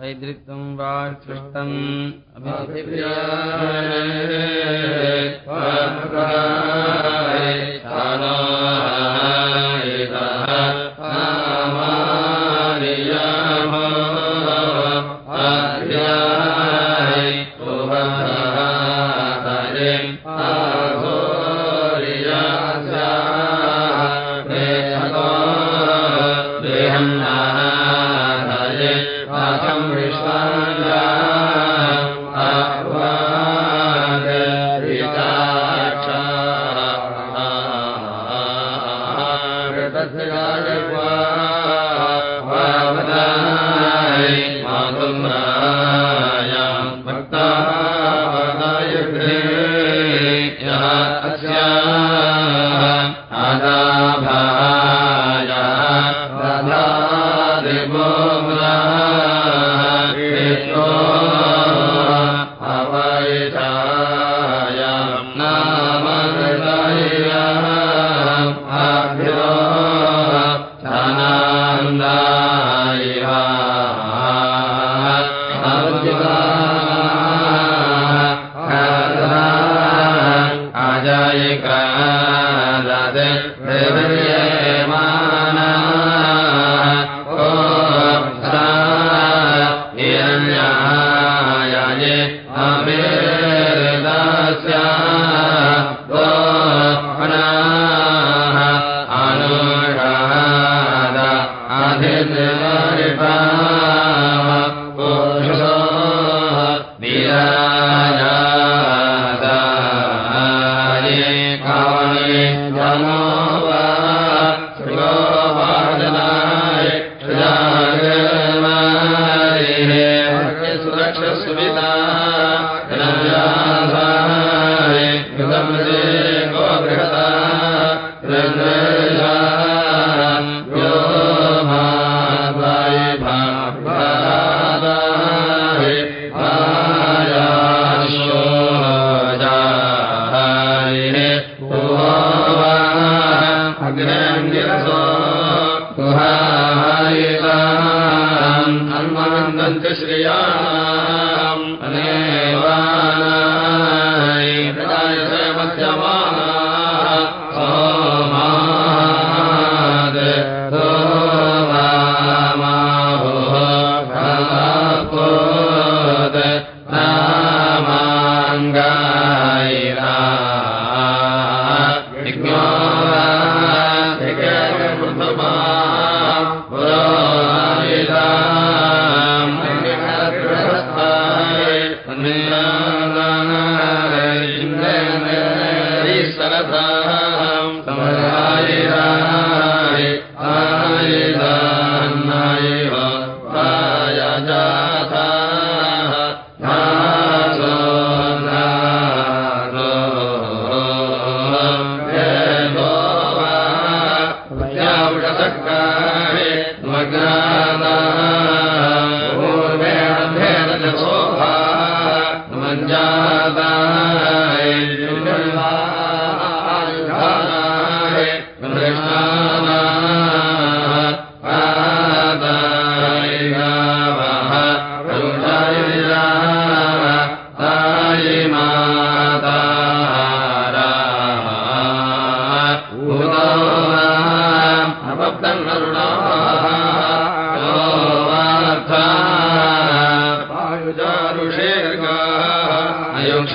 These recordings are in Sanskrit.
वैदृक्तम् वा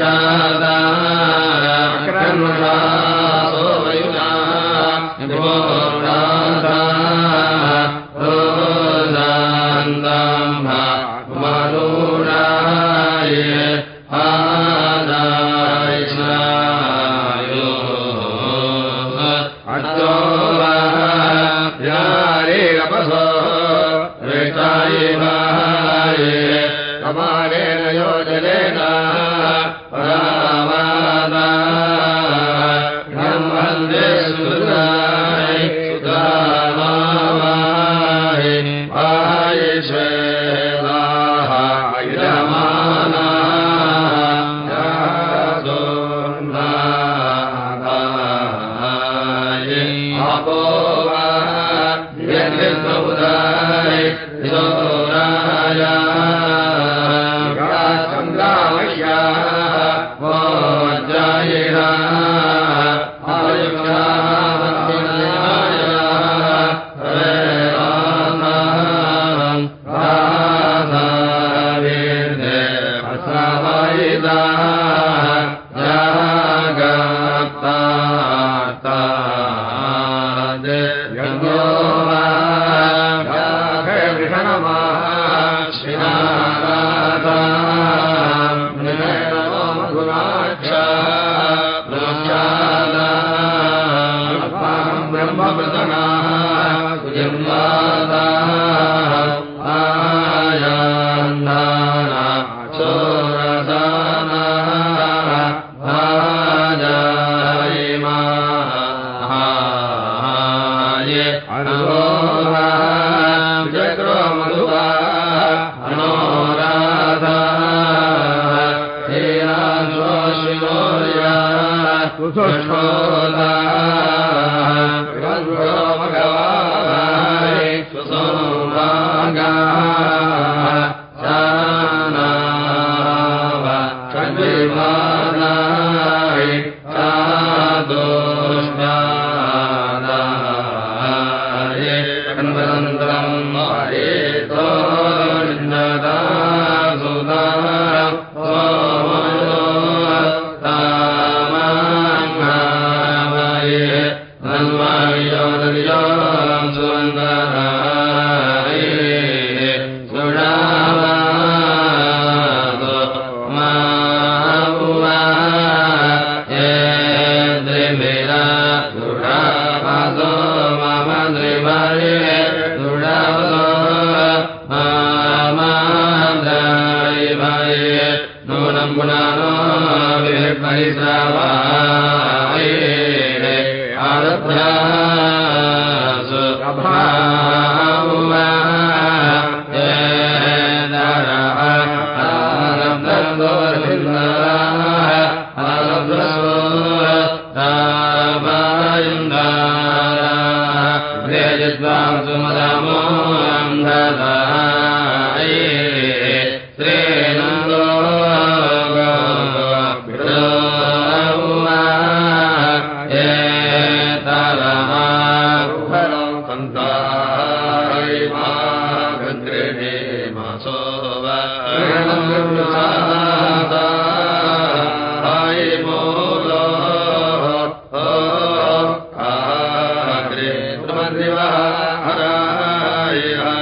वा वायिदाः Hare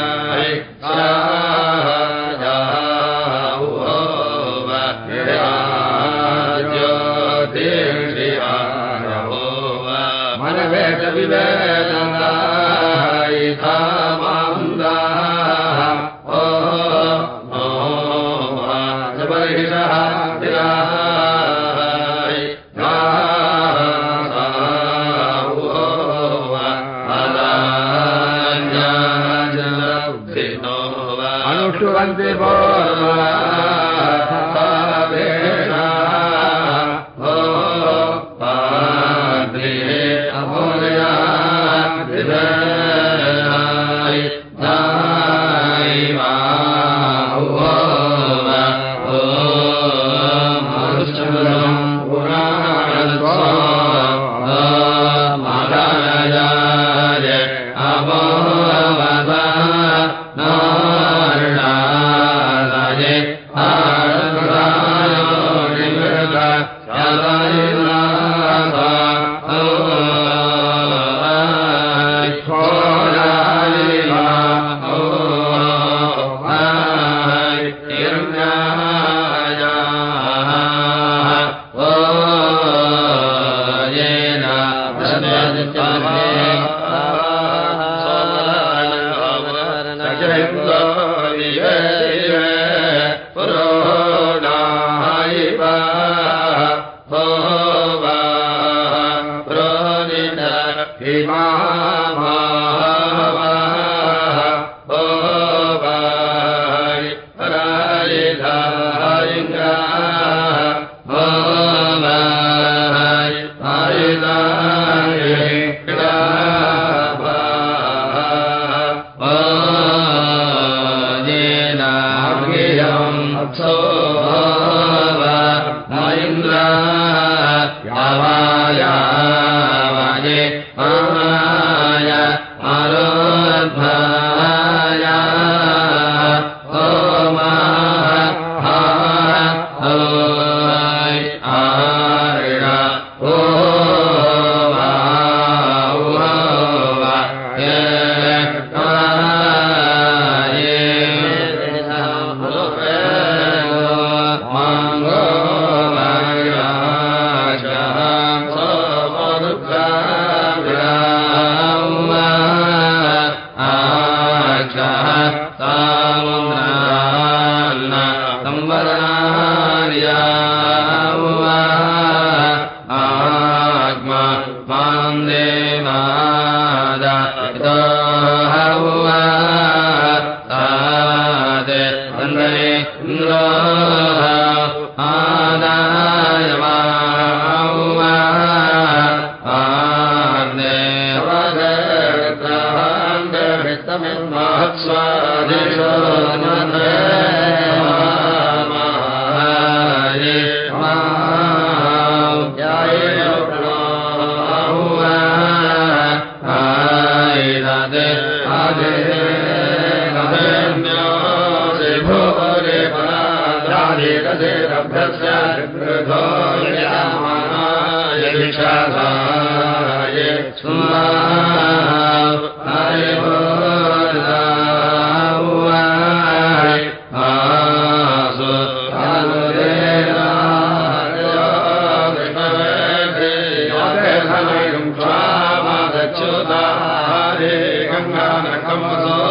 سبحانك اللهم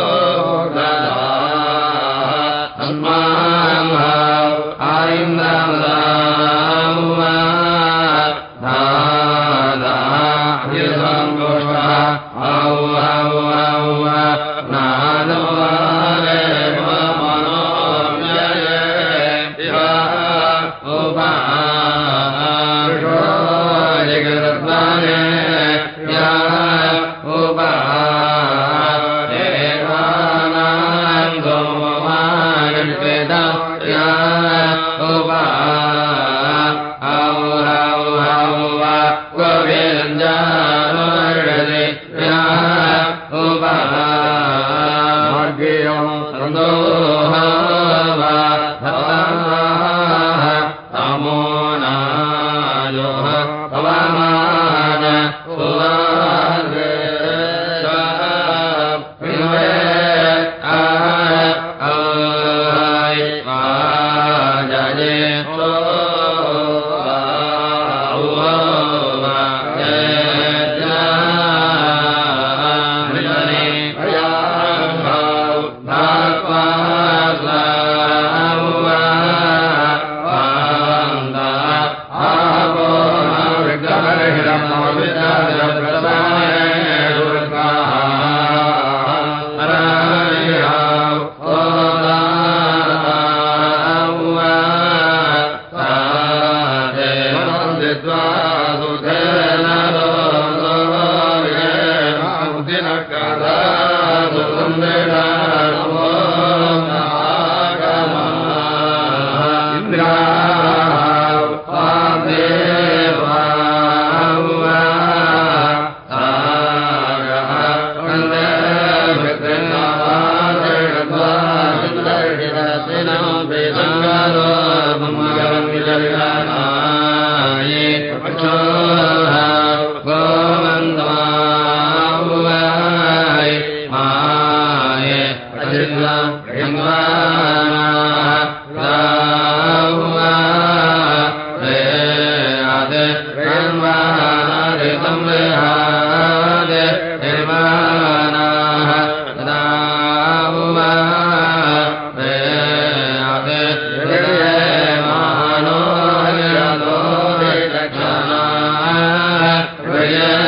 Yeah.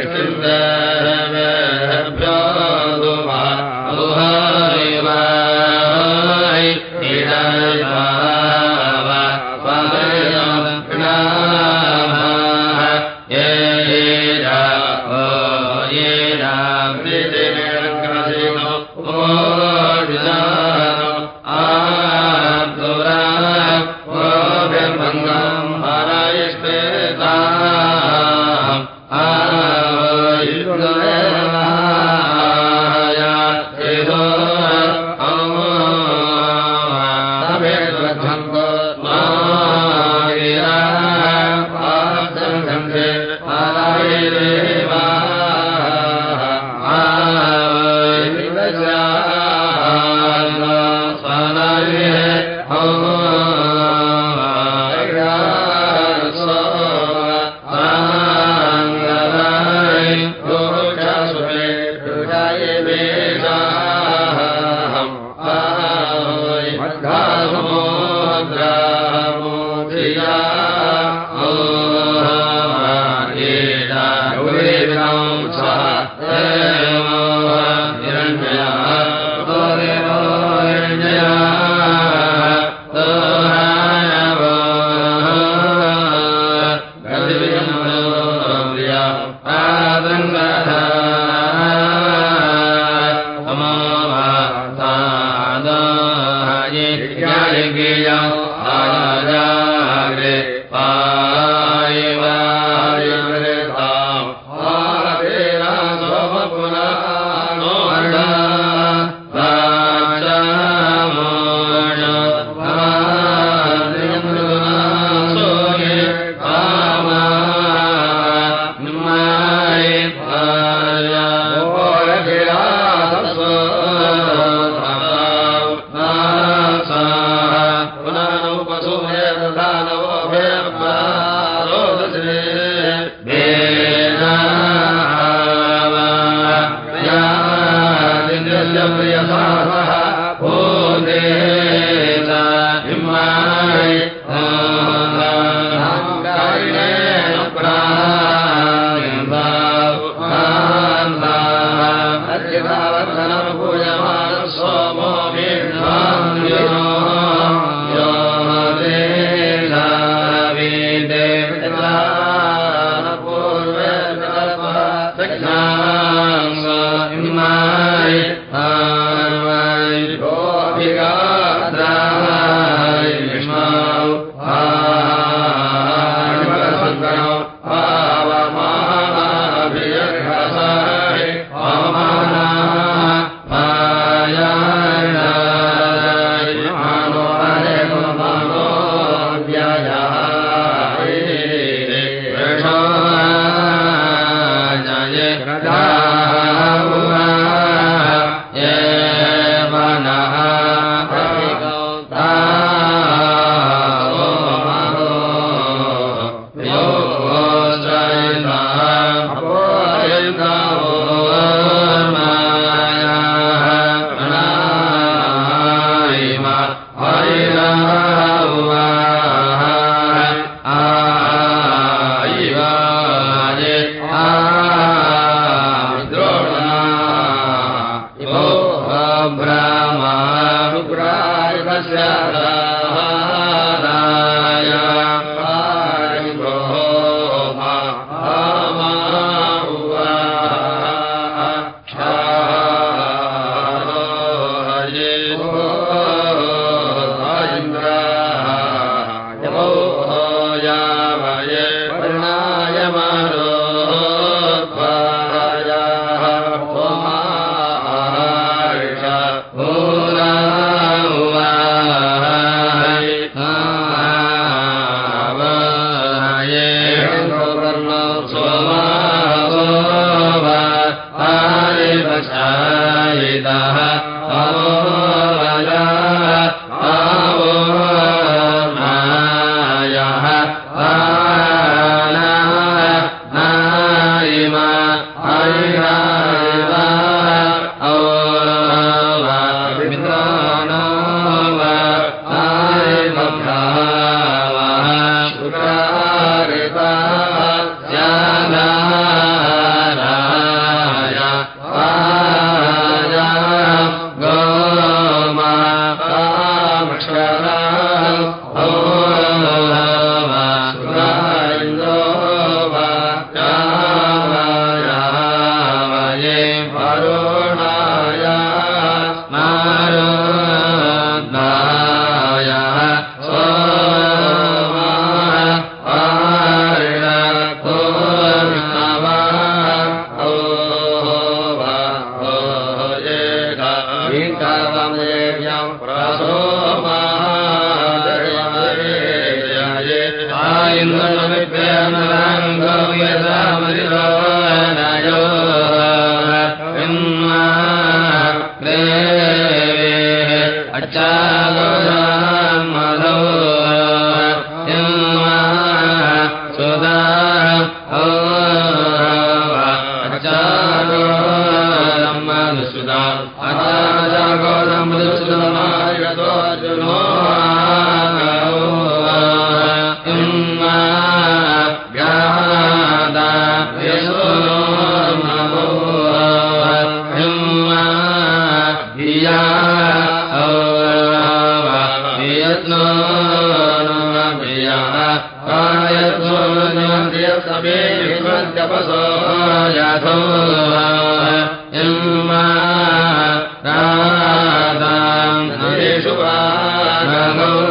اكتب भारो Hello.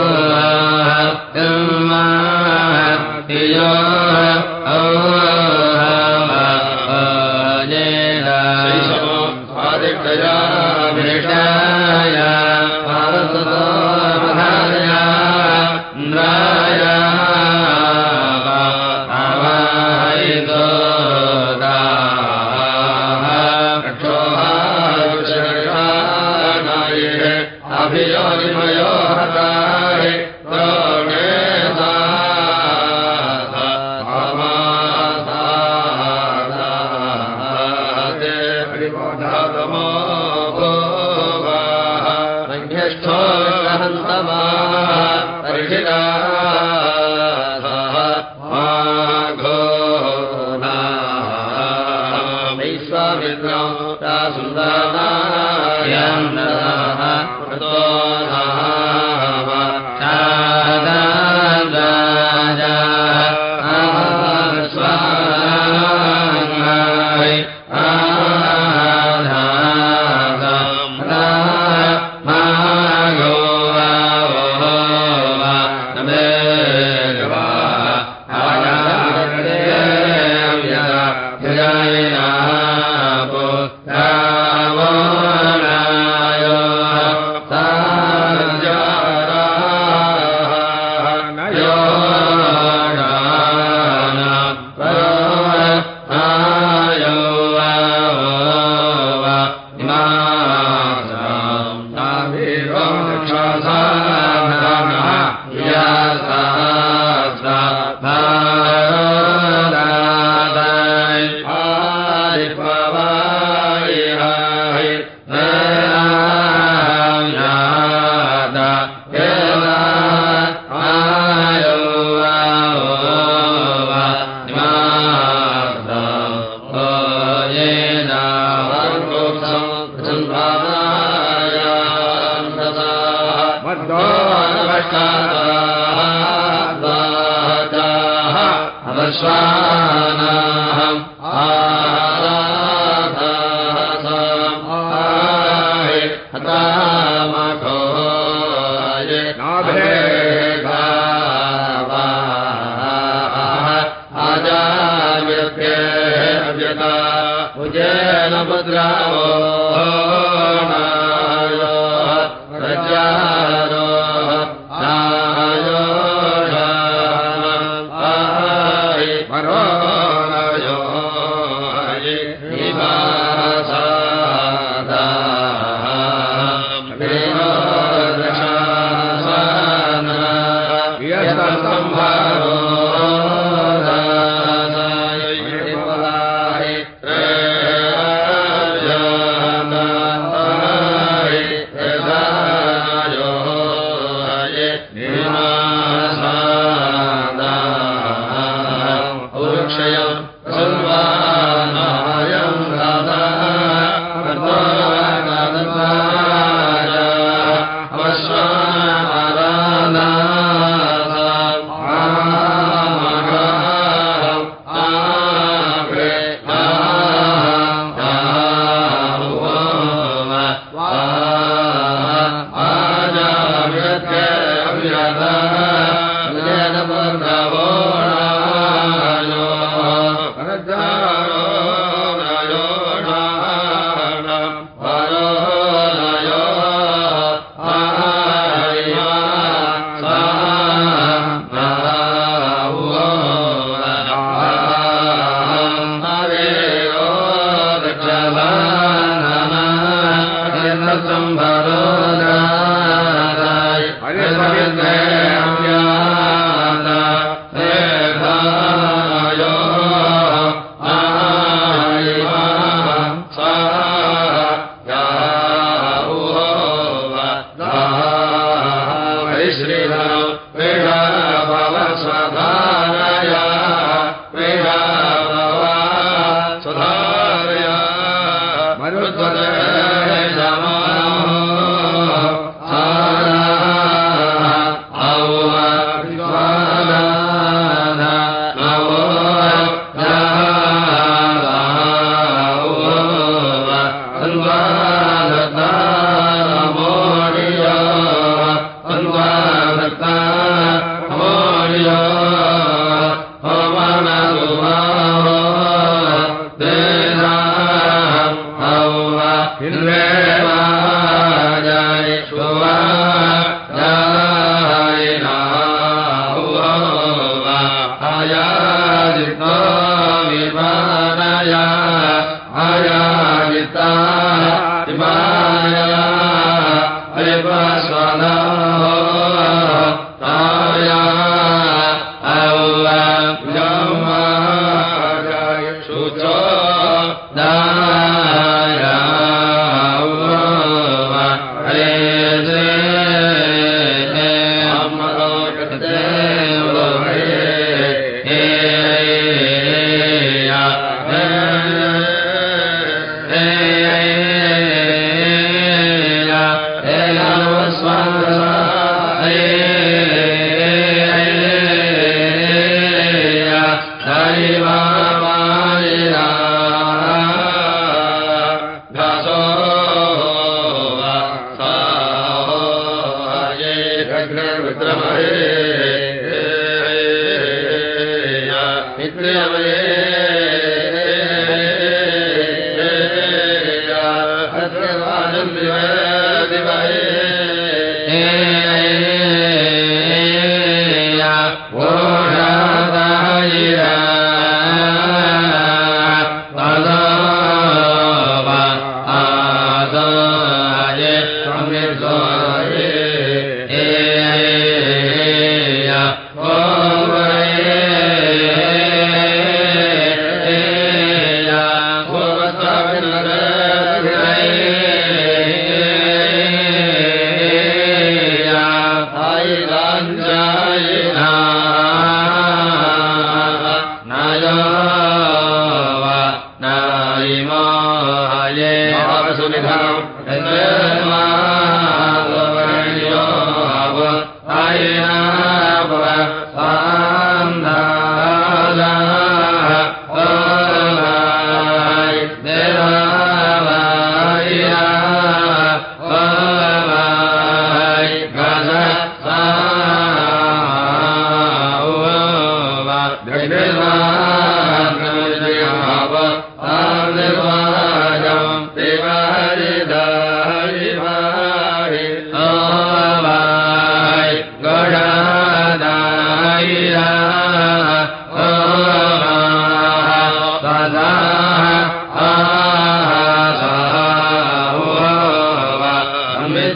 पुत्रावो। प्रजा या राज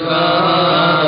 Shiva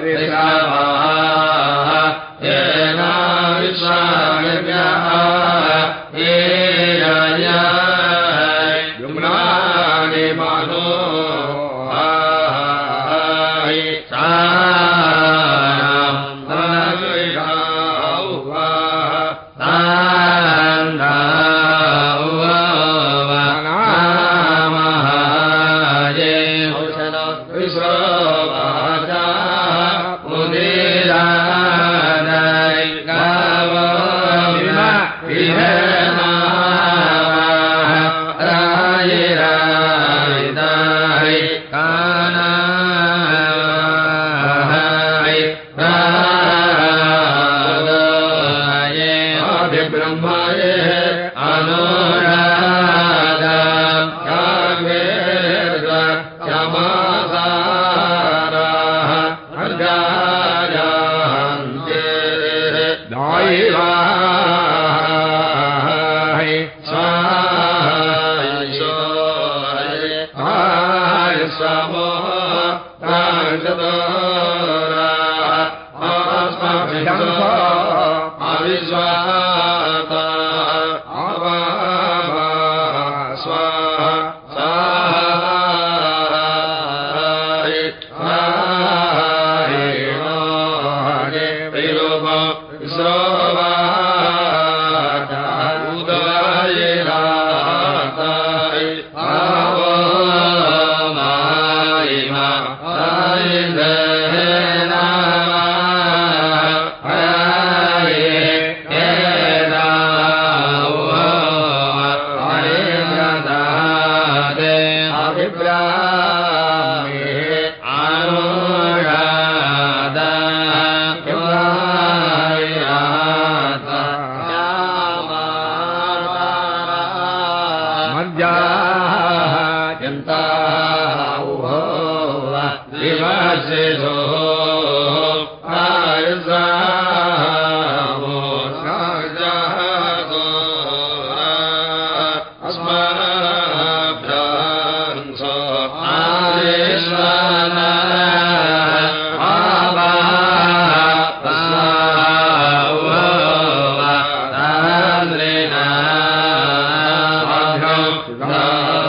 हरिद्रा विद्वाः सिद्धा